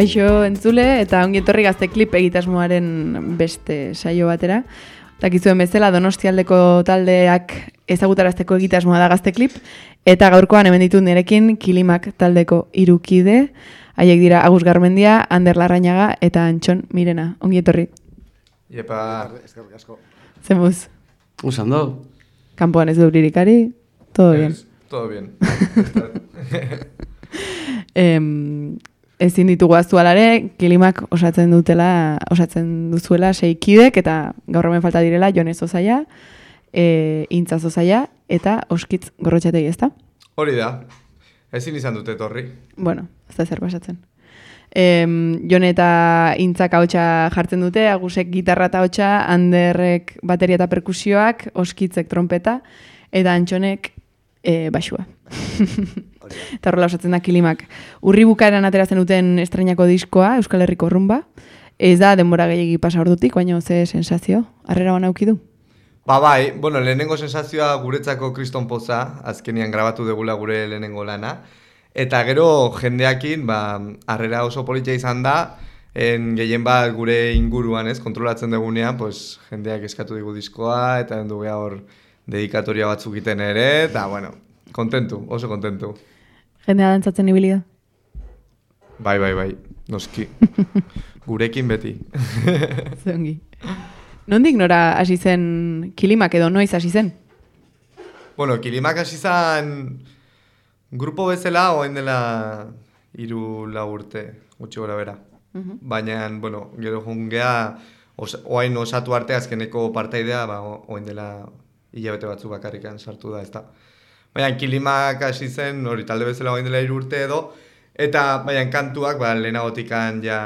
Kaixo entzule eta ongi etorri gazte klip egitasmoaren beste saio batera. Dakizuen bezala Donostialdeko taldeak ezagutarazteko egitasmoa da gazte klip eta gaurkoan hemen ditut nirekin Kilimak taldeko irukide. Haiek dira Agus Garmendia, Ander Larrañaga eta Antxon Mirena. Ongi etorri. Iepa, Eskerrik asko. Zemuz, Usando. kanpoan ez du lirikari, todo bien. es, todo bien. Em, ezin ditugu aztu alare, kilimak osatzen dutela, osatzen duzuela sei kidek, eta gaur hemen falta direla, Jone Zozaia, e, Intza Zozaia, eta Oskitz Gorrotxategi, ezta? Hori da, ezin izan dute etorri. Bueno, ez da zer pasatzen. Em, Jone eta Intzak hautsa jartzen dute, Agusek gitarra eta hautsa, Anderrek bateria eta perkusioak, Oskitzek trompeta, eta Antxonek e, basua. Eta horrela osatzen da kilimak. Urri bukaeran ateratzen duten estrainako diskoa, Euskal Herriko rumba. Ez da denbora gehiagi pasa ordutik, baina ze sensazio? Harrera bana du? Ba bai, bueno, lehenengo sensazioa guretzako kriston poza, azkenian grabatu degula gure lehenengo lana. Eta gero jendeakin, ba, harrera oso politia izan da, en gehien bat gure inguruan, ez, kontrolatzen dugunean, pues, jendeak eskatu digu diskoa, eta geha hor dedikatoria batzuk iten ere, eta, bueno, kontentu, oso kontentu. Jendea dantzatzen ibili da? Bai, bai, bai, noski. Gurekin beti. Zongi. Nondik nora hasi zen kilimak edo noiz hasi zen? Bueno, Kilimak hasi zan grupo bezala oen dela hiru lau urte, gutxi gora bera. Baina, bueno, gero jungea, os, oain osatu arte azkeneko partaidea, ba, o- oen dela hilabete batzu bakarrikan sartu da, ezta. Baina, Kilimak hasi zen, hori talde bezala oain dela urte edo, eta baina kantuak, ba, lehenagotikan ja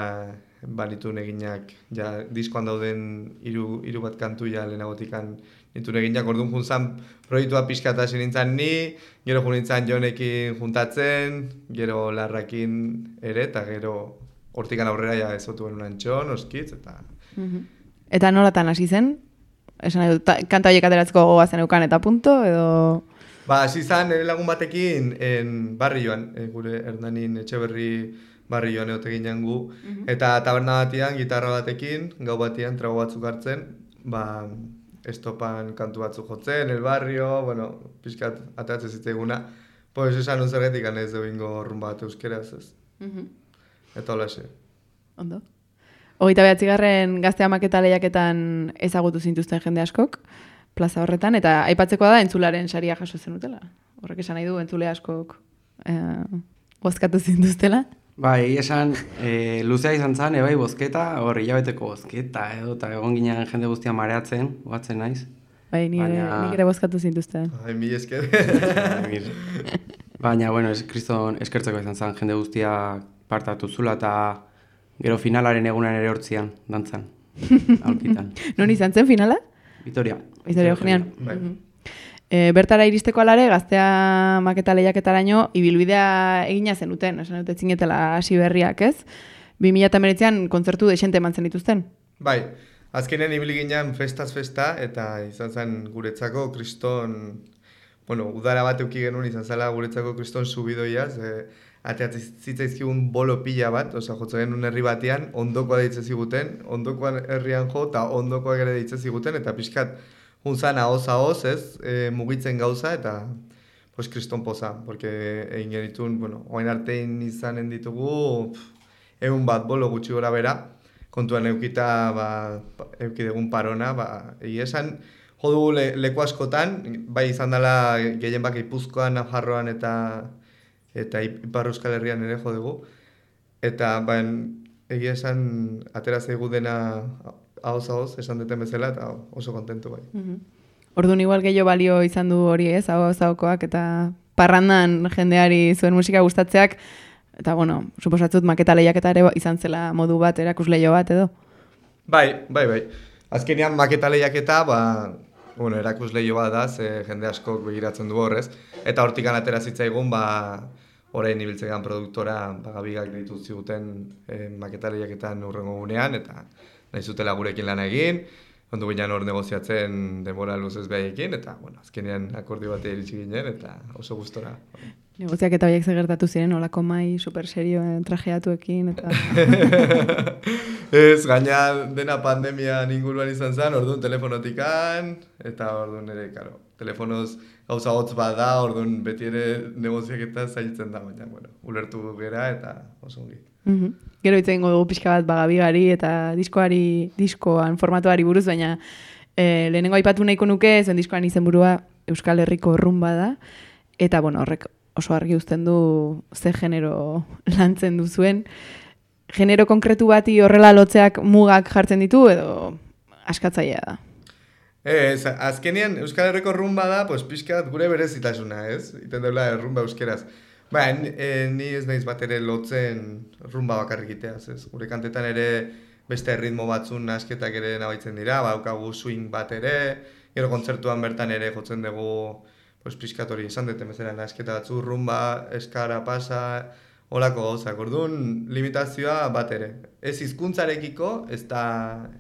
banitu eginak, ja diskoan dauden hiru hiru bat kantu ja lehenagotikan nitu eginak, orduan juntzan proiektua pixka eta nintzen ni, gero jo nintzen jonekin juntatzen, gero larrakin ere, eta gero hortikan aurrera ja ezotu genuen antxon, oskitz, eta... Eta nolatan hasi zen? Esan ta- kanta horiek ateratzeko gogoa zen eukan eta punto, edo... Ba, hasi zan nire lagun batekin en barrioan, e, gure Hernanin etxeberri barrioan egote ginen gu, eta taberna batian, gitarra batekin, gau batian, trago batzuk hartzen, ba, estopan kantu batzuk jotzen, el barrio, bueno, pixkat atatzen zitzaiguna, pues esan un zergetik ez egingo rumba bat euskeraz, ez. Eta hola xe. Ondo. Hogeita behatzigarren gazte amaketa lehiaketan ezagutu zintuzten jende askok, plaza horretan, eta aipatzekoa da entzularen saria jaso zenutela. Horrek esan nahi du entzule askok eh, bozkatu zintuztela. Bai, esan, e, luzea izan zen, ebai bozketa, hor hilabeteko bozketa, edo, eta egon ginen jende guztia mareatzen, goatzen naiz. Bai, nire, Baina- nik ere bozkatu zintuzten. Ai, mi esker. Baina, bueno, es, kriston eskertzeko izan zen, jende guztia partatu zula, eta gero finalaren egunan ere hortzian, dantzan, aurkitan. Non izan zen finala? Vitoria. Bizarri Eugenian. Bai. E, bertara iristeko alare, gaztea maketa lehiaketaraino, ibilbidea egina zenuten, esan dut etzinetela hasi berriak, ez? 2008an kontzertu desente eman dituzten. Bai, azkenen ibili ginen festaz festa eta izan zen guretzako kriston, bueno, udara bat euki genuen izan zela guretzako kriston subidoia, ze ateatzen zitzaizkigun bolo pila bat, osea, jotzen genuen herri batean, ondokoa deitze ziguten, ondokoan herrian jo, eta ondokoak ere deitze ziguten, eta pixkat, juntzan ahoz ahoz, ez, e, mugitzen gauza, eta pues kriston poza, porque egin genitun, bueno, oain artein izanen ditugu, egun bat bolo gutxi gora bera, kontuan eukita, ba, pa- euki dugun parona, ba, egia esan, jo dugu le, leku askotan, bai izan dela gehien bak Ipuzkoan, Nafarroan eta eta Ipar Euskal Herrian ere jo dugu. Eta bain, egia esan atera zaigu dena ahoz ahoz, esan duten bezala, eta oso kontentu bai. Orduan igual gehiago balio izan du hori ez, hau zaukoak eta parrandan jendeari zuen musika gustatzeak, eta bueno, suposatzut maketa lehiaketa ere izan zela modu bat, erakusleio bat edo. Bai, bai, bai. Azkenean maketa lehiaketa, ba, bueno, erakusleio bat da, ze jende askok begiratzen du horrez. Eta hortikan atera zitzaigun, ba, orain ibiltzegan produktora, ba, gabigak ditu ziguten eh, maketa lehiaketan urrengo gunean, eta nahi zutela gurekin lan egin. Ondu ginen hor negoziatzen denbora luzez behaiekin, eta, bueno, azkenean akordio bat iritsi ginen, eta oso gustora. Negoziak eta horiek zegertatu ziren, olako mai super serio trajeatuekin, eta... Ez, gaina dena pandemia inguruan izan zen, orduan telefonotikan, eta orduan ere, karo, telefonoz gauza hotz bat da, orduan beti ere negoziak eta zailtzen da, baina, bueno, ulertu gera eta oso ongi. Mm Gero itzen dugu pixka bat bagabigari eta diskoari, diskoan formatuari buruz, baina e, lehenengo aipatu nahiko nuke, zen diskoan izenburua Euskal Herriko rumba da, eta bueno, horrek oso argi uzten du ze genero lantzen duzuen. Genero konkretu bati horrela lotzeak mugak jartzen ditu edo askatzailea da. Ez, azkenean Euskal Herriko rumba da, pues pixkat gure berezitasuna, ez? Iten deula rumba euskeraz. Ba, e, ni ez naiz bat ere lotzen rumba bakarrik iteaz, ez? Gure kantetan ere beste ritmo batzun nasketak ere nabaitzen dira, baukagu swing bat ere, gero kontzertuan bertan ere jotzen dugu pues, piskatori esan dute bezala nasketa batzu, rumba, eskara, pasa, holako gauzak. Orduan, limitazioa bat ere. Ez hizkuntzarekiko, ez da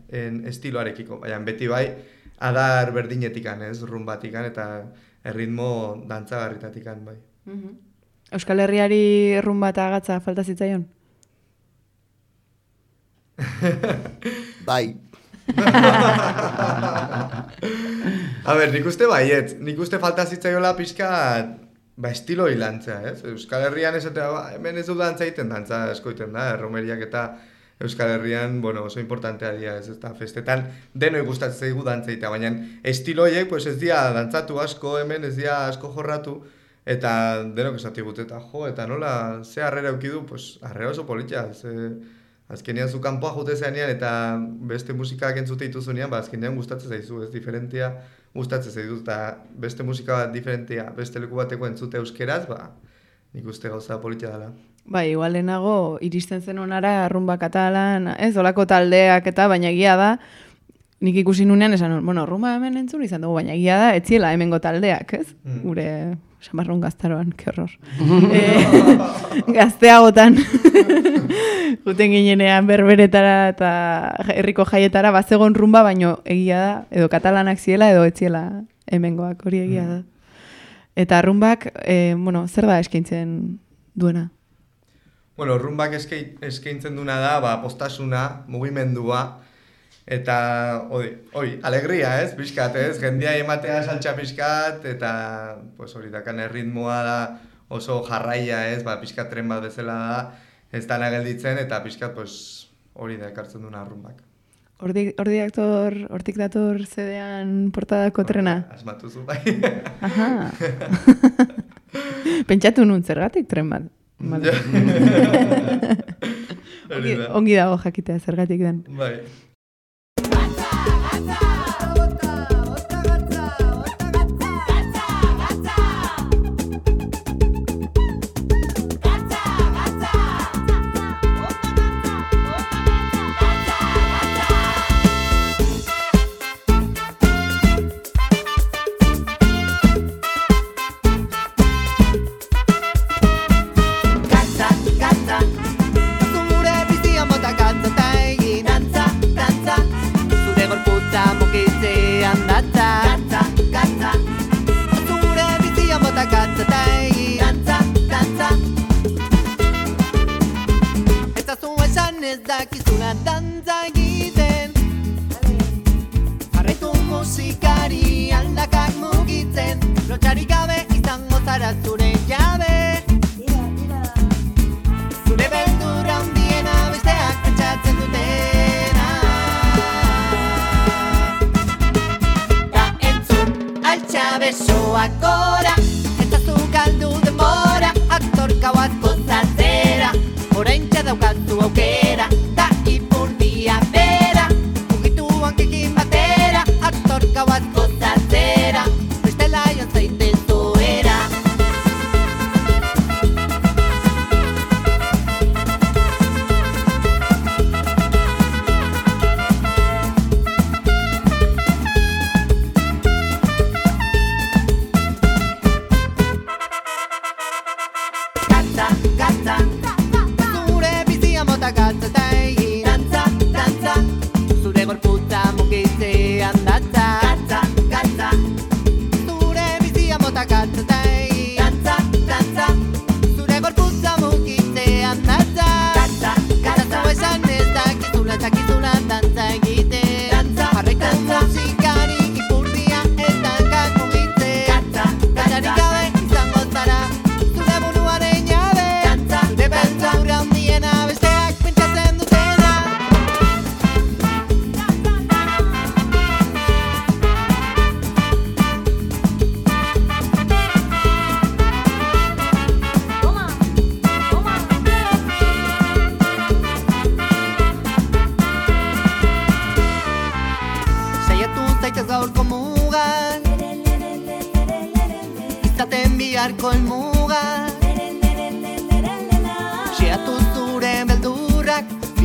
en estiloarekiko, baina beti bai, adar berdinetikan, ez, rumbatikan, eta erritmo dantzagarritatikan, bai. Mm Euskal Herriari errun bat agatza falta zitzaion? bai. A ber, nik uste baiet, nik uste falta zitzaiola pixka ba, estilo hilantzea, ez? Euskal Herrian ez ba, hemen ez du dantza iten, dantza eskoiten da, erromeriak eta Euskal Herrian, bueno, oso importantea dira, ez, eta festetan deno gustatzen zaigu dantza baina estiloiek, pues ez dira dantzatu asko hemen, ez dira asko jorratu, Eta denok esati eta jo, eta nola, ze harrera eukidu, pues, harrera oso politia, ze, azkenean zu kanpoa jute zeanean, eta beste musikak entzute dituzunean, ba, azkenean gustatzen zaizu, ez diferentia gustatzen zaizu, eta beste musika bat diferentia, beste leku bateko entzute euskeraz, ba, nik uste gauza politia dela. Bai, igual lehenago, iristen zen onara, rumba katalan, ez, olako taldeak eta, baina egia da, nik ikusi nunean esan, bueno, rumba hemen entzun izan dugu, baina egia da, etziela hemengo taldeak, ez? Mm. Gure Samarron gaztaroan, ke horror. e, gazteagotan, guten ginenean berberetara eta herriko jaietara, bazegon rumba, baino egia da, edo katalanak ziela, edo etziela hemengoak, hori egia da. Eta rumbak, e, bueno, zer da eskaintzen duena? Bueno, rumbak eskaintzen duena da, ba, postasuna, mugimendua, Eta, oi, oi, alegria, ez, pixkat, ez, jendia ematea saltxa pixkat, eta, pues, hori dakan erritmoa da oso jarraia, ez, ba, pixkat tren bat bezala da, ez da gelditzen, eta pixkat, pues, hori da ekartzen duna arrumbak. Hordi, hordi aktor, hortik dator zedean portadako trena? Asmatu zu, bai. Aha. Pentsatu nun zergatik tren bat. ongi, ongi dago jakitea zergatik den. Bai.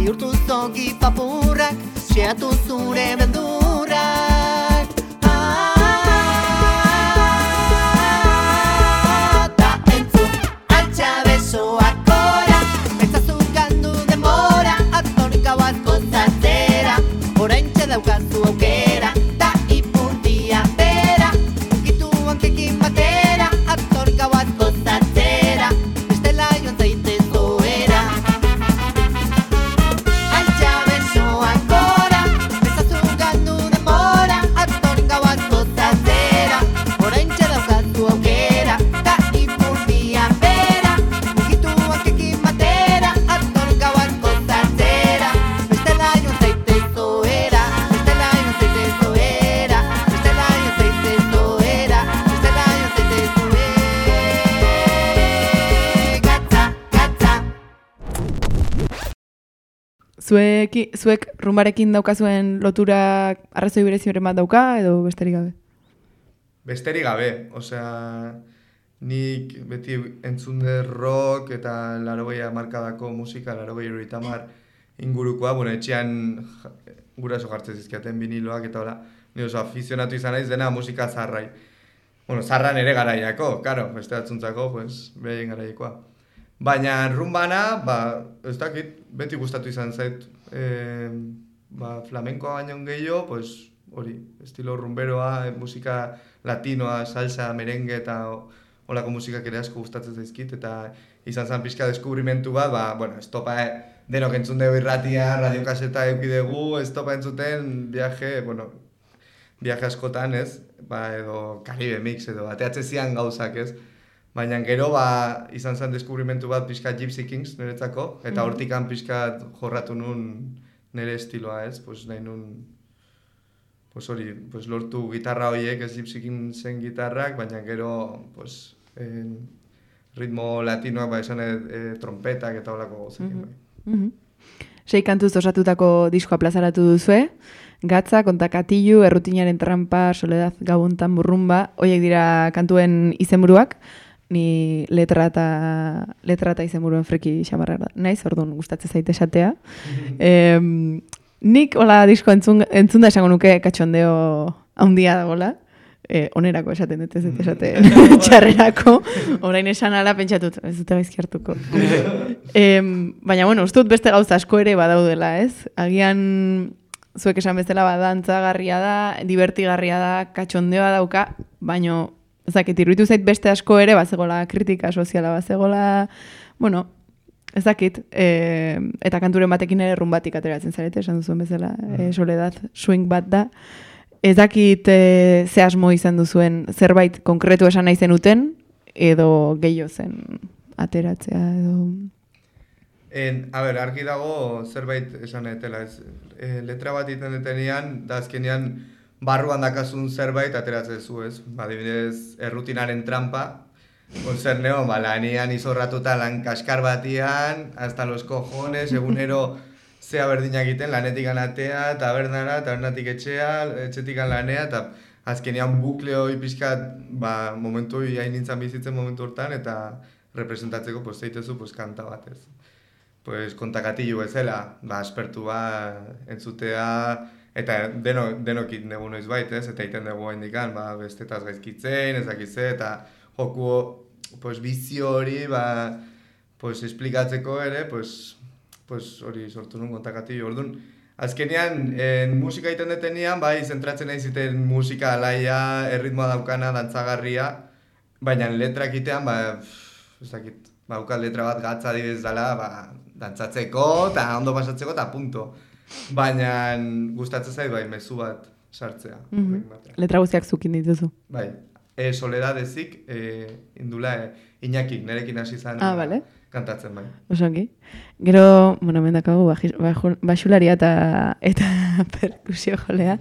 Bihurtu zogi papurrak Xeatu zure beldurrak Zueki, zuek rumbarekin daukazuen lotura arrazoi bereziren bat dauka edo besterik gabe? Besterik gabe, osea, nik beti entzun rock eta larogeia markadako musika, larogeia iruditamar ingurukoa, bueno, etxean guraso jartzen zizkiaten viniloak eta hola, ni oso afizionatu izan naiz dena musika zarrai. Bueno, zarran ere garaiako, karo, beste batzuntzako, pues, behin garaikoa. Baina rumbana, ba, ez dakit, beti gustatu izan zait, e, ba, flamenkoa baino gehiago, pues, hori, estilo rumberoa, musika latinoa, salsa, merengue eta o- holako musikak ere asko gustatzen zaizkit, eta izan zen pixka deskubrimentu bat, ba, bueno, estopa eh, denok entzun dugu irratia, radiokaseta eduki dugu, estopa entzuten viaje, bueno, viaje askotan, ez? Ba, edo Caribe Mix, edo bateatze zian gauzak, ez? Baina gero, ba, izan zen deskubrimentu bat pixka Gypsy Kings niretzako, eta Mhm. hortikan pixka jorratu nun nire estiloa, ez? Pues nahi nun, pues hori, pues lortu gitarra horiek, ez Gypsy Kingsen gitarrak, baina gero, pues, en, ritmo latinoak, ba, esan e, trompetak eta holako gauzekin, Mhm. bai. Mhm. Sei kantuz osatutako diskoa plazaratu duzue, Gatza, kontakatilu, errutinaren trampa, soledad, gabuntan, burrumba, hoiek dira kantuen izenburuak, ni letra eta, letra eta izenburuen freki xamarra da. Naiz, orduan gustatzen zaite esatea. em, nik, hola, disko entzun, entzun da esango nuke katxondeo handia dagoela. E, onerako esaten dut ez dut esaten txarrerako. Orain esan ala pentsatut, ez dute gaizki hartuko. Em, baina, bueno, uste dut beste gauza asko ere badaudela, ez? Agian, zuek esan bezala badantzagarria da, divertigarria da, katxondeoa dauka, baino, ezakit, iruditu zait beste asko ere, bazegola kritika soziala, bazegola, bueno, ezakit, e, eta kanturen batekin ere rumbatik ateratzen zarete, esan duzuen bezala, e, soledad swing bat da. Ez dakit e, ze asmo izan duzuen zerbait konkretu esan nahi zenuten, edo gehiago zen ateratzea, edo... En, a ber, argi dago zerbait esan etela, ez. E, letra bat iten detenean, da azkenean barruan dakazun zerbait ateratzen zu, ez. Ba, adibidez, errutinaren trampa, zer neon, ba, lanian izorratuta lan kaskar batian, hasta los cojones, egunero zea berdinak egiten, lanetik anatea, tabernara, tabernatik etxea, etxetik lanea, eta azkenean bukleo pixkat, ba, momentu hain nintzen bizitzen momentu hortan, eta representatzeko, pues, zeitezu, pues, kanta bat, ez. Pues, kontakatilu bezala, ba, aspertu ba, entzutea, eta deno, denokit negu noiz bait, ez, eta iten dugu indikan, ba, bestetaz gaizkitzen, ezakitze, eta joku, pues, bizio hori, ba, pues, esplikatzeko ere, pues, pues, hori sortu nun kontakatilu. Orduan, azkenean, en, musika egiten detenean, bai, zentratzen nahi ziten musika alaia, erritmoa daukana, dantzagarria, baina letra egitean, ba, ez dakit, baukat letra bat gatza adibidez dela, ba, dantzatzeko, eta ondo pasatzeko, eta punto. Baina gustatzen zait, bai, mezu bat sartzea. Horrekin batera. Letra guztiak zukin dituzu. Bai, e, soledad ezik, e, indula e, Iñaki, nerekin hasi zen Ah, bale. kantatzen bai. Osongi. Gero, bueno, hemen dakagu baji- baju- basularia eta eta perkusio jolea.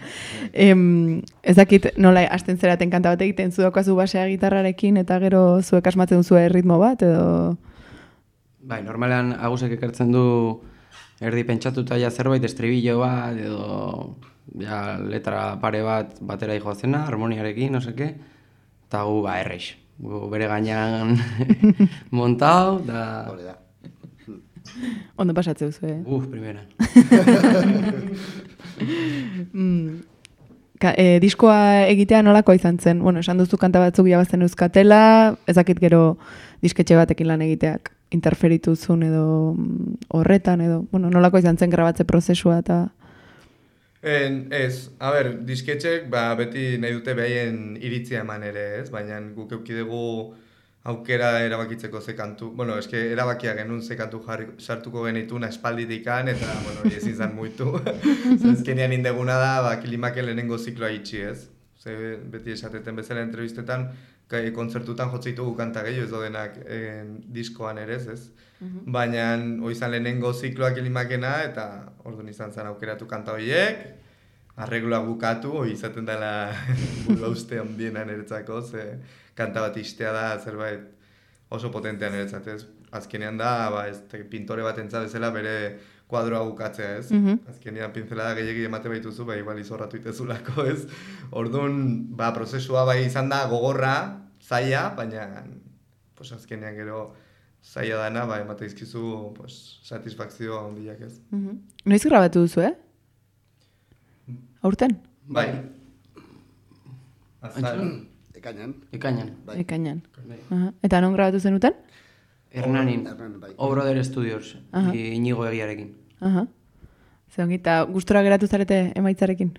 Em, ez dakit nola hasten zeraten kanta bat egiten zu daukazu basea gitarrarekin eta gero zuek asmatzen duzu ritmo bat edo Bai, normalean agusek ekartzen du erdi pentsatuta ja zerbait estribillo bat edo ja letra pare bat batera joazena, harmoniarekin, no seke, eta gu ba errex. gu bere gainean montau, da... Hore da. Ondo pasatzeu zu, eh? Uf, primera. Mm, ka, e, diskoa egitea nolakoa izan zen? Bueno, esan duzu kanta batzuk irabazten euskatela, ezakit gero disketxe batekin lan egiteak interferitu zuen edo mm, horretan edo, bueno, nolakoa izan zen grabatze prozesua eta... En, ez, a ber, disketxek ba, beti nahi dute behaien iritzia eman ere, ez? Baina guk eukidegu aukera erabakitzeko ze kantu, bueno, eske erabakia genuen ze kantu jarri, sartuko genitun espalditikan, eta, bueno, hori ezin zan muitu. Zezkenean indeguna da, ba, kilimaken lehenengo zikloa itxi, ez? Ze, beti esateten bezala entrevistetan, kai, kontzertutan jotzen ditugu kanta gehiago ez dodenak en, diskoan ere, ez? ez? Baina hoi izan lehenengo zikloak kilimakena, eta orduan izan zen aukeratu kanta horiek, arregloa bukatu, hoi izaten dela burua uste handiena niretzako, ze kanta bat istea da zerbait oso potentean niretzat, ez? Azkenean da, ba, ez, pintore bat bezala bere kuadroa bukatzea, ez? Mhm. Azkenean pintzelada gehiagi emate baituzu, ba, igual izorratu itezulako, ez? Orduan, ba, prozesua bai izan da gogorra, zaila, baina, pues, azkenean gero zaila dana, ba, emate izkizu, pues, satisfakzio handiak, ez? Mhm. Noiz grabatu duzu, eh? Aurten? Bai. Azal. Ekainan. Ekainan. Bai. Ekainan. Bai. Aha. Eta non grabatu zenuten? Hernanin. Hernanin, bai. Studios. Aha. i- Inigo egiarekin. Aha. Zer ongi, eta gustora geratu zarete emaitzarekin?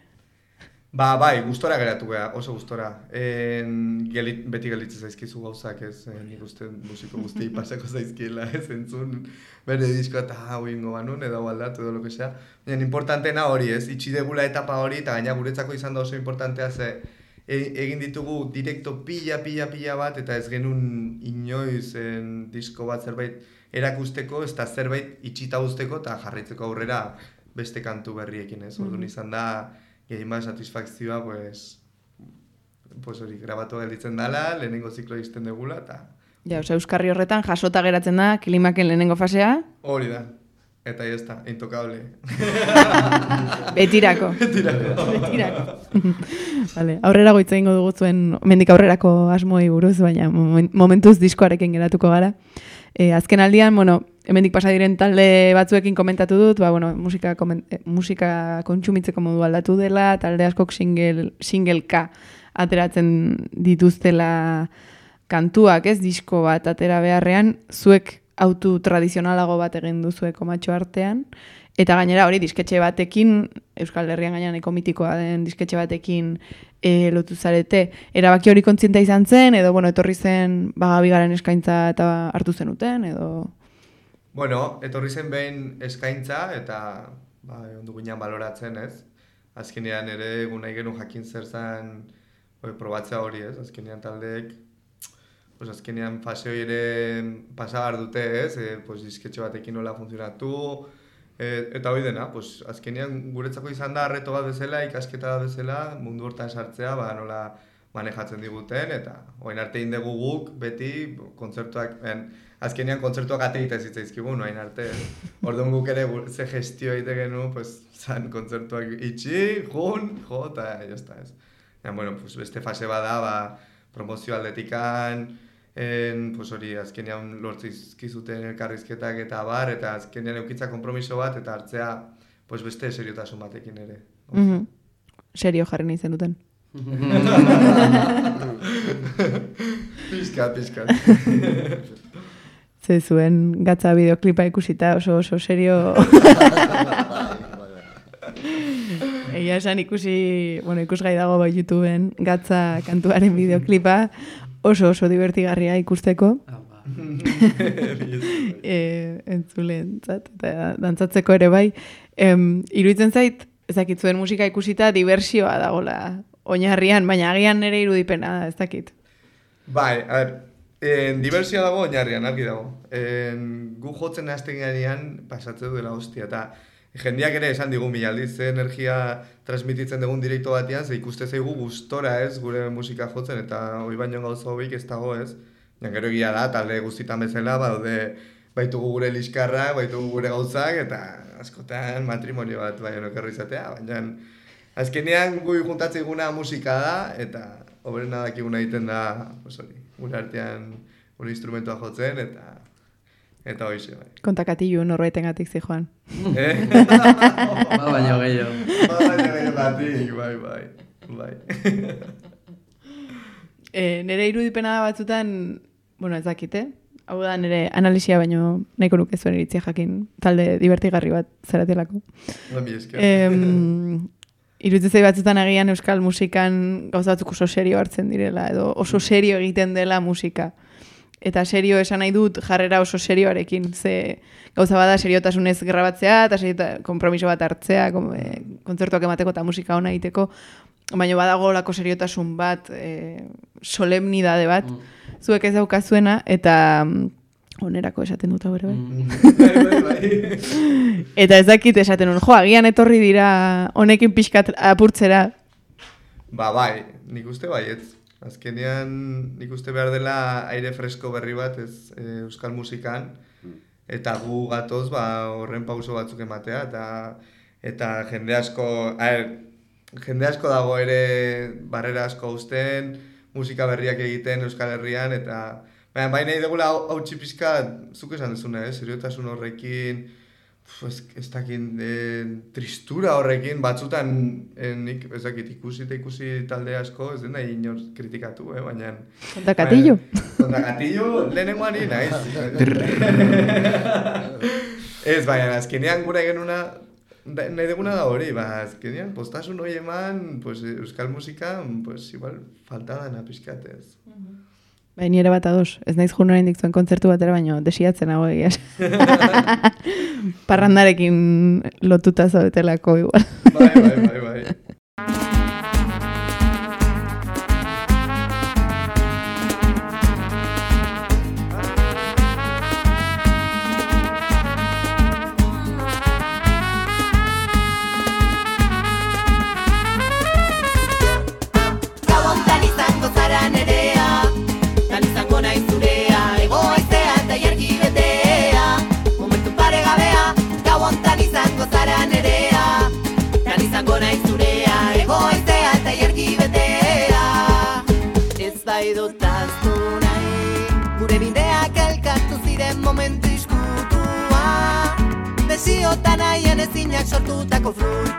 Ba, bai, gustora geratu gara, oso gustora. En, gelit, beti gelitzen zaizkizu gauzak, ez, eh, nik uste musiko guztiei pasako zaizkiela, ez, entzun bere diskoa eta hau ingo banun, edo aldatu, edo lo que sea. Baina importantena hori, ez, itxi degula etapa hori, eta gaina guretzako izan da oso importantea, ze e- egin ditugu direkto pila, pila, pila bat, eta ez genuen inoiz en, disko bat zerbait erakusteko, ez da zerbait itxita uzteko, eta jarraitzeko aurrera beste kantu berriekin, ez, orduan izan da, gehien bat satisfakzioa, pues, pues hori, grabatu gelditzen dala, lehenengo ziklo izten degula, eta Ja, osea, Euskarri horretan jasota geratzen da kilimaken lehenengo fasea, hori da. Eta ya está, intocable. betirako. betirako. vale, aurrera goitza ingo dugu zuen, mendik aurrerako asmoei buruz, baina momen- momentuz diskoarekin geratuko gara. E, azken aldian, bueno, hemendik pasa diren talde batzuekin komentatu dut, ba, bueno, musika, komen, eh, musika kontsumitzeko modu aldatu dela, talde askok single, singleka ateratzen dituztela kantuak, ez, disko bat atera beharrean, zuek autu tradizionalago bat egin duzuek komatxo artean, eta gainera hori disketxe batekin, Euskal Herrian gainean eko mitikoa den disketxe batekin e, lotu zarete, erabaki hori kontzienta izan zen, edo bueno, etorri zen ba, bigaren eskaintza eta hartu zenuten, edo... Bueno, etorri zen behin eskaintza, eta ba, ondu ginean baloratzen, ez? Azkenean ere egun nahi genuen jakin zer zen probatzea hori, ez? Azkenean taldeek, pues azkenean fase hori ere pasa behar dute, ez? E, pues, disketxe batekin nola funtzionatu, e, eta hori dena, pues, azkenean guretzako izan da reto bat bezala, ikasketa bat bezala, mundu hortan sartzea, ba, nola manejatzen diguten, eta orain arte indegu guk, beti, kontzertuak, en, azkenean kontzertuak ate egiten zitzaizkigun, orain arte. Orduan guk ere ze gestio egite genuen, pues, zan kontzertuak itxi, jun, jo, eta jazta ez. Ja, bueno, pues, beste fase bada, ba, promozio aldetikan, en, pues hori, azkenean lortzizkizuten elkarrizketak eta bar, eta azkenean eukitza kompromiso bat, eta hartzea, pues, beste seriotasun batekin ere. Mhm. Serio jarri nahi zen duten. Pizkat, pizkat. Ze zuen gatza bideoklipa ikusita oso oso serio... Egia esan ikusi, bueno, ikusgai dago bai YouTubeen gatza kantuaren bideoklipa oso oso divertigarria ikusteko. E, entzulentzat, eta dantzatzeko ere bai. Em, iruditzen zait, ez dakit zuen musika ikusita diversioa dagola oinarrian, baina agian nere irudipena da, ez dakit. Bai, a ber, en, diversioa dago oinarrian, argi dago. En, gu jotzen hasten garean pasatze dela hostia, eta jendeak ere esan digu mila aldiz, ze energia transmititzen dugun direkto batean, ze ikuste zaigu gustora ez, gure musika jotzen, eta hori baino gauza hobik ez dago ez. Gero egia da, talde guztitan bezala, badaude baitugu gure liskarrak, baitugu gure gauzak, eta askotan matrimonio bat bai okerri izatea, baina azkenean gui juntatzeiguna musika da, eta hoberena dakiguna egiten da, pues hori, gure artean gure instrumentua jotzen, eta eta hoize, bai. Kontakatilu norbaitengatik zi joan. Eh? Ba, baino gehiago. Baina gehiagatik, bai, bai, bai. E, nire irudipena da batzutan, bueno, ez dakite, hau da nire analisia baino nahiko nuke zuen iritzia jakin talde divertigarri bat zaratelako. Ba, mi esker. Em, iruditzen batzutan agian euskal musikan gauza batzuk oso serio hartzen direla, edo oso serio egiten dela musika. Eta serio esan nahi dut jarrera oso serioarekin, ze gauza bada seriotasunez grabatzea, eta seriota, kompromiso bat hartzea, kom, e, kontzertuak emateko eta musika ona egiteko, baina badago lako seriotasun bat, e, solemnidade bat, zuek ez daukazuena, eta mm, onerako esaten dut hau ere bai. Bai, bai, bai. Eta ez dakit esaten nuen, jo, agian etorri dira honekin pixkat apurtzera. Ba, bai, nik uste baietz. Azkenean nik uste behar dela aire fresko berri bat ez e, euskal musikan eta gu gatoz ba, horren pauso batzuk ematea eta eta jende asko, a ber, jende asko dago ere barrera asko uzten, musika berriak egiten Euskal Herrian eta baina bai nahi dugula hau hau pixka zuk esan duzuna, eh? seriotasun horrekin ez, ez dakit, eh, tristura horrekin, batzutan eh, nik ez dakit ikusi eta ikusi talde asko, ez den nahi inor kritikatu, eh, baina... Kontakatillo. Kontakatillo lehenengoan ni naiz. ez, baina azkenean gure genuna, da- nahi duguna da hori, ba, azkenean, postasun hori eman, pues, euskal musika, pues, igual, falta dana pixkatez. Bai, nire bat ados. Ez naiz jun oraindik zuen kontzertu batera, baino desiatzen hau egia. Parrandarekin lotuta zaudetelako igual. Bai, bai, bai, bai. Desiotan haien ezinak sortutako fruitua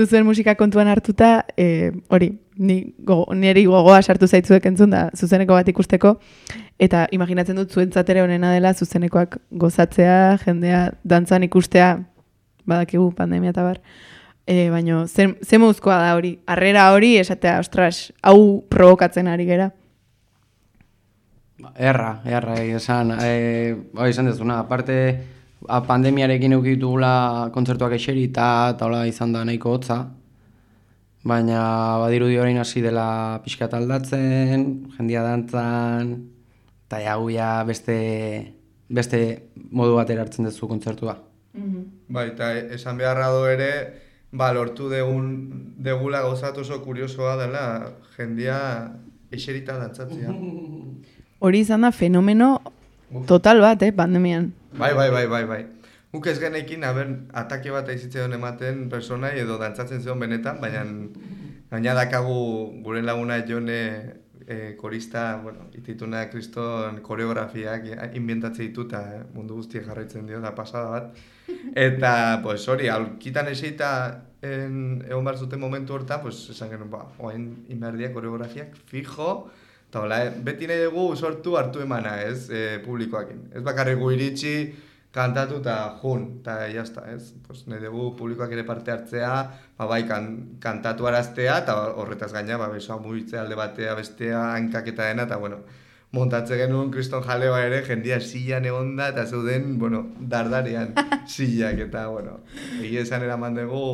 duzuen musika kontuan hartuta, e, hori, ni gogo, niri gogoa sartu zaitzuek entzun da, zuzeneko bat ikusteko, eta imaginatzen dut zuentzat ere honena dela zuzenekoak gozatzea, jendea dantzan ikustea, badakigu pandemia eta bar, e, baino, zer, ze moduzkoa da hori, harrera hori esatea, ostras, hau provokatzen ari gera. Ba, Erra, erra, esan, e, bai, esan dezuna, aparte, a, pandemiarekin eukitugula kontzertuak eserita, eta hola izan da nahiko hotza, baina badirudi orain hasi dela pixkat aldatzen, jendia dantzan, eta jau ja beste, beste modu batera hartzen duzu kontzertua. Bai, eta esan beharra do ere, ba, lortu degun, degula gozatu oso kuriosoa dela jendia eserita dantzatzea. Hori izan da fenomeno total bat, eh, pandemian. Bai, bai, bai, bai, bai. Guk ez genekin, haber, atake bat aizitzen ematen personai edo dantzatzen zion benetan, baina gaina dakagu gure laguna jone e, korista, bueno, itituna kriston koreografiak inventatzen ditu eta eh, mundu guztiek jarraitzen dio da pasada bat. Eta, pues hori, aurkitan eseita en, egon behar zuten momentu horta, pues esan genuen, ba, oain inberdia koreografiak fijo, eta hola, eh, beti nahi dugu sortu hartu emana, ez, e, publikoakin. Ez bakarrik gu iritsi, kantatu eta jun, eta jazta, ez? Pues, nahi dugu publikoak ere parte hartzea, ba, bai, kan, kantatu araztea, eta horretaz gaina, ba, besoa mugitzea alde batea, bestea, hankak eta dena, eta, bueno, montatze genuen kriston jaleba ere, jendia silan egonda, eta zeuden, bueno, dardarean silak, eta, bueno, egia esan eraman dugu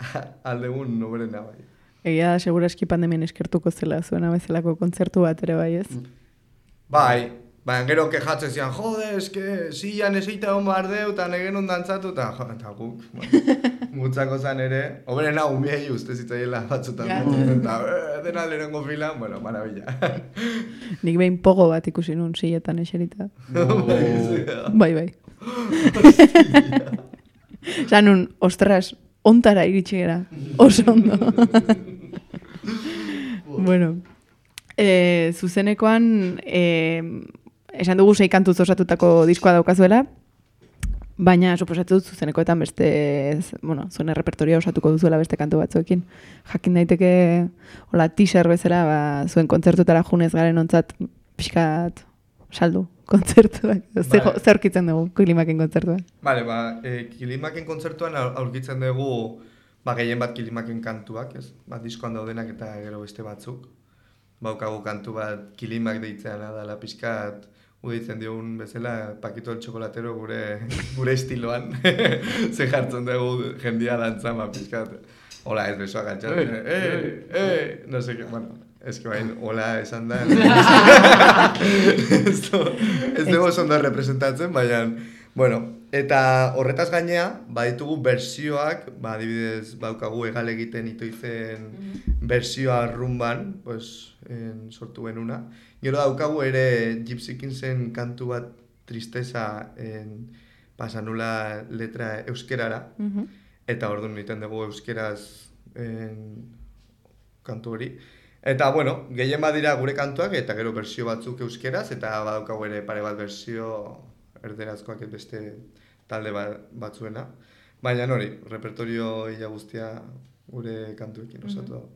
aldegun noberena, bai. Egia da, seguraski pandemian eskertuko zela zuena bezalako kontzertu bat ere bai ez. Bai, baina gero kejatzen zian, jode, eske, zilan eseita hon behar deu, eta negen dantzatu, eta, jo, eta guk, bueno, gutzako zan ere, oberena umiei uste zitzaiela batzutan, Ja. eta eh, dena lehenengo filan, bueno, marabila. Nik behin pogo bat ikusi nun siletan eserita. Bai, bai. Esan nun, ostras, ontara iritsi gera. Oso ondo. Bueno, e, zuzenekoan, e, esan dugu sei kantuz osatutako diskoa daukazuela, baina suposatu dut zuzenekoetan beste, bueno, zuen repertorioa osatuko duzuela beste kantu batzuekin. Jakin daiteke, hola, teaser bezala, ba, zuen kontzertutara junez garen ontzat pixkat saldu kontzertuak. Zer, Vale. zer aurkitzen dugu klimaken kontzertuan. Bale, ba, e, kilimaken kontzertuan aur- aurkitzen dugu ba, gehien bat kilimaken kantuak, ez? Ba, diskoan daudenak eta gero beste batzuk. Baukagu kantu bat kilimak deitzeana dela pixkat udeitzen diogun bezala Pakito el Chocolatero gure, gure estiloan. Ze jartzen dugu jendia dantzan, ba, pixkat. Hola, ez besoa gantzatzen. Eh, eh, eh, no sé qué, bueno, es que bain, hola esan da. ez ez dugu oso ondo representatzen, baina, bueno, eta horretaz gainea, baditugu bersioak, ba, adibidez, baukagu egal egiten itoizen bersioa rumban, pues, en, sortu genuna. Gero daukagu ere Gypsy Kingsen kantu bat tristeza en, pasanula letra euskerara, eta orduan egiten dugu euskeraz en, kantu hori. Eta, bueno, gehien badira gure kantuak, eta gero bersio batzuk euskeraz, eta badaukagu ere pare bat bersio erderazkoak beste talde ba, batzuena. Baina hori, repertorio ia guztia gure kantuekin osatu dago.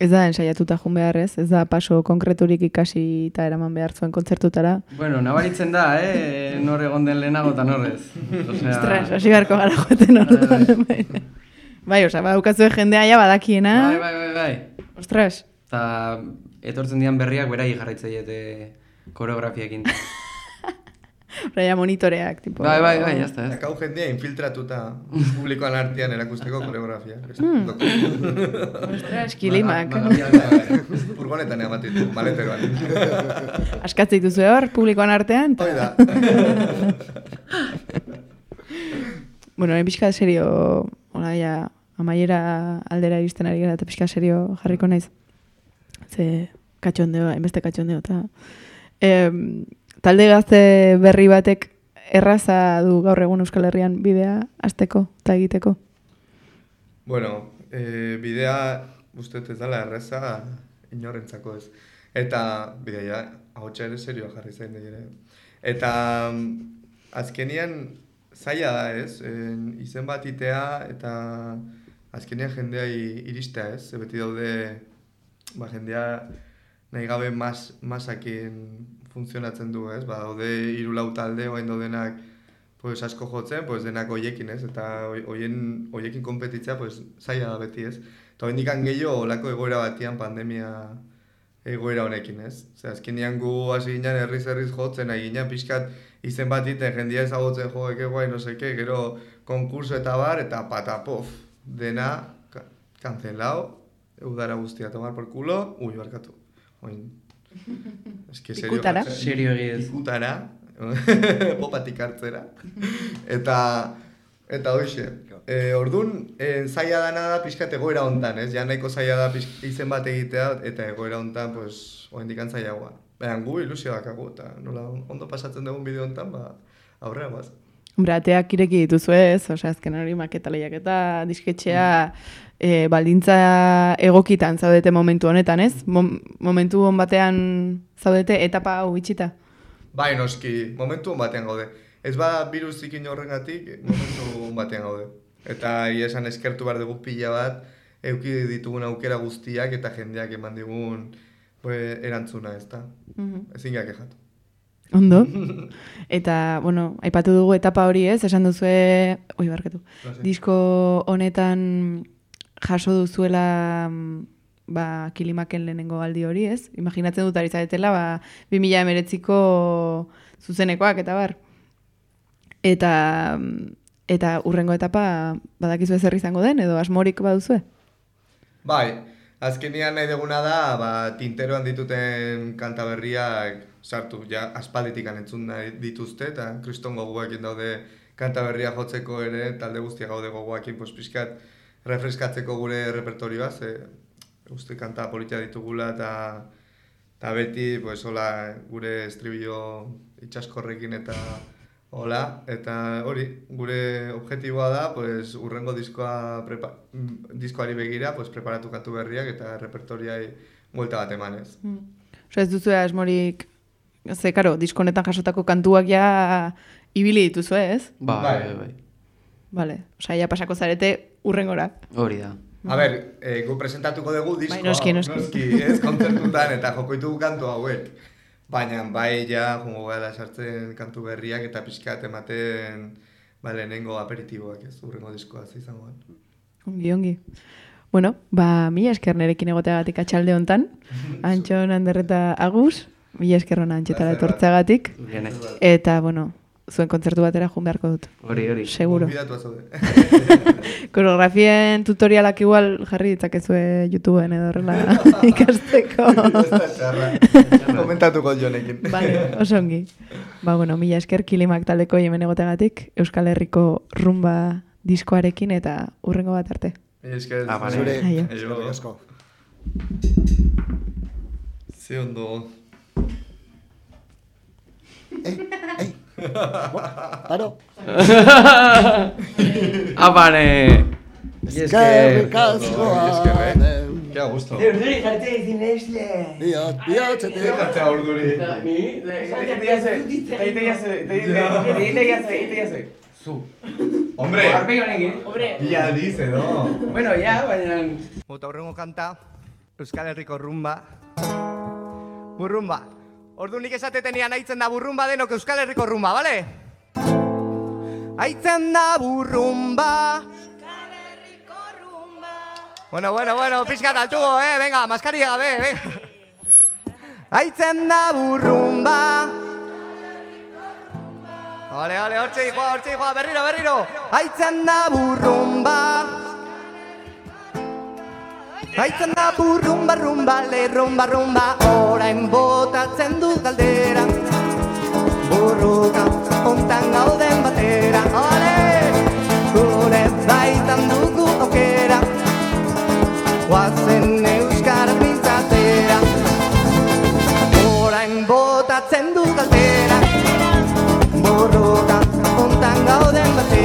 Ez da ensaiatuta jun beharrez, ez da paso konkreturik ikasi eta eraman behar zuen kontzertutara. Bueno, nabaritzen da, eh, nor egon den lehenago eta norrez. Osea, Ostras, hasi beharko gara joaten orduan. Bai, bai osea, badaukazue jendea ja badakiena. Bai, bai, bai, bai. Ostras, Eta etortzen dian berriak berai jarraitzen diete koreografiekin. Braia monitoreak, tipo. Bai, bai, bai, jazta, ez. Dakau jendea infiltratuta publikoan artean erakusteko koreografia. Hmm. Ostras, kilimak. Ba- ba- Furgonetan egatitu, maleteroan. Askatze dituzu hor, publikoan artean. Hoi da. Bueno, orain pixka serio, hola, ja, amaiera aldera iristen ari gara, eta pixka serio jarriko naiz. Ze katxondeo, hainbeste katxondeo, eta... Em, talde gazte berri batek erraza du gaur egun Euskal Herrian bidea azteko eta egiteko. Bueno, e, bidea uste ez dela erreza inorentzako ez. Eta bidea ahotsa ere serioa jarri zain ere. Eta azkenian zaila da ez, en, izen bat itea eta azkenean jendea iristea, ez? Beti daude, ba, jendea nahi gabe mas, masakin funtzionatzen du, ez? Ba, daude hiru lau talde, oain daudenak pues, asko jotzen, pues, denak hoiekin, ez? Eta hoi- hoien, hoiekin kompetitzea, pues, zaila da beti, ez? Eta nikan gehiago, olako egoera batian pandemia egoera honekin, ez? Zer, azkenean gu hasi ginen herriz herriz jotzen, nahi ginen pixkat izen bat iten, jendia ezagutzen jo, eke guai, no seke, gero konkurso eta bar, eta patapof, dena ka kancelao, udara guztia tomar por culo, ui, barkatu. Oin, eski serio. Ikutara. Serio. Ikutara, popatik hartzera. Eta, eta hoxe. E, orduan, e, zaila dana da pixkat egoera hontan, ez? Ja nahiko zaila da izen bat egitea, eta egoera hontan, pues, oendikan zailagoa. Baina gu ilusio dakagu, eta nola ondo pasatzen dugun bideo hontan, ba, aurrera guaz. Hombre, ateak ireki dituzu ez, osea, azken hori maketa lehiaketa, disketxea, e, baldintza egokitan zaudete momentu honetan, ez? Mom, momentu hon batean zaudete etapa hau itxita. Bai, noski, momentu hon batean gaude. Ez bada virus zikin horrengatik, momentu hon batean gaude. Eta esan eskertu behar dugu pila bat, euki ditugun aukera guztiak eta jendeak eman digun pues, erantzuna, ez da? Mhm. Ezin gak ejatu. Ondo. Eta, bueno, aipatu dugu etapa hori ez, esan duzue, oi barketu, disko honetan jaso duzuela ba, kilimaken lehenengo aldi hori ez? Imaginatzen dut ari zaretela, ba, 2000 emeretziko zuzenekoak eta bar. Eta, eta urrengo etapa badakizu zer izango den, edo asmorik baduzue? Bai, azkenean nahi duguna da, ba, tinteroan dituten kanta berriak sartu, ja, aspalditik entzun nahi dituzte, eta kriston gogoekin daude kanta berria jotzeko ere, talde guztia gaude gogoekin, pues, pixkat, refreskatzeko gure repertorioa, ze uste kanta politia ditugula, eta eta beti, pues, hola, gure estribillo itxaskorrekin eta hola, eta hori, gure objektiboa da, pues, urrengo diskoa prepa, mm, diskoari begira, pues, preparatu kantu berriak eta repertoriai buelta bat emanez. Mm. Osa ez duzu asmorik, ze, karo, disko honetan jasotako kantuak ja ibili dituzu ez? Bai, Bai. bai, bai. Vale, osea, ja pasako zarete urrengora. Hori da. A ber, e, gu presentatuko dugu diskoa, Bai, noski, noski. ez kontzertutan eta joko ditugu kantu hauek. Baina bai ja jongo gara sartzen kantu berriak eta pixkat ematen ba, lehenengo aperitiboak ez, urrengo diskoa ze izango. Ongi, ongi. Bueno, ba, mila esker nerekin egoteagatik atxalde hontan. Antxon, Anderreta Agus, mila esker hona antxetara. Gene. Eta, bueno, zuen kontzertu batera jun beharko dut. Hori, hori. Seguro. Koreografien tutorialak igual jarri ditzakezue YouTubeen edo horrela ikasteko. Komentatuko jonekin. Vale, oso ongi. Ba, bueno, mila esker kilimak taldeko hemen egoteagatik, Euskal Herriko rumba diskoarekin eta urrengo bat arte. Esker, Ah, vale. Zure, eskerrik asko. Ze ondo. Ei, paro. Apane! Eskerrik asko. esker, eh? adeu. Ke a gusto. Urduri jartzea izin esle. Bihotz, bihotzetik. Zerratzea urduri. Zu. Hombre, Arpegi honekin. Hombre, bi aldiz edo. Bueno, ya, baina... Eta horrengo kanta, Euskal Herriko rumba. Burrumba. Ordu nik esatetenian aitzen da burrumba denok Euskal Herriko rumba, bale? Aitzen da burrumba. Bueno, bueno, bueno, pixkat altugo, eh? Venga, maskaria gabe, venga. Aitzen da burrumba. Ole, ole, hortxe joa, hortxe joa, berriro, berriro. Aitzen da burrumba. Aitzen da burrumba, rumba, le rumba, Orain botatzen du galdera. Burruka, ontan gauden batera. Ole! Gure baitan dugu aukera. Guazen euskara pintzatera Orain botatzen du galdera. Burruka, ontan gauden batera